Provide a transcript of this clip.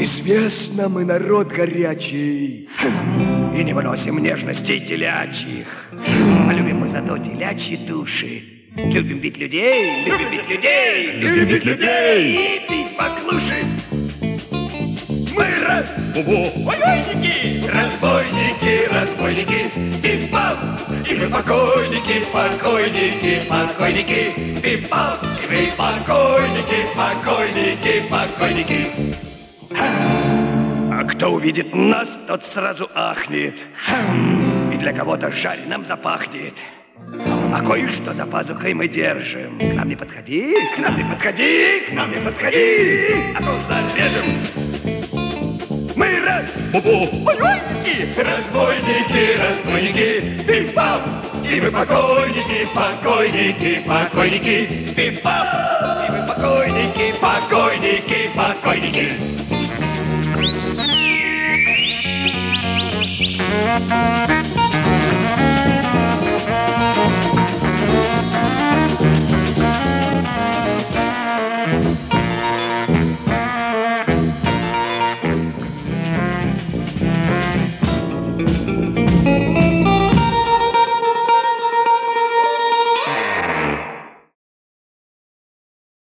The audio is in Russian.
Известно, мы народ горячий. И не выносим нежностей телячьих. А любим мы зато телячьи души. Любим бить людей, любим бить людей Любим бить людей. И бить поклуши. Мы раз... Разбойники, Разбойники, разбойники, пип-пап, и мы покойники, покойники, покойники, пип-пап, и мы покойники, покойники, покойники. А кто увидит нас, тот сразу ахнет, и для кого-то жареным запахнет. А кое-что за пазухой мы держим. К нам не подходи, к нам не подходи, к нам не подходи, а то зарежем. Мы раз... Разбойники, разбойники, разбойники, пип-пап, и мы покойники, покойники, покойники, пип-пап, и мы покойники, покойники, покойники. Música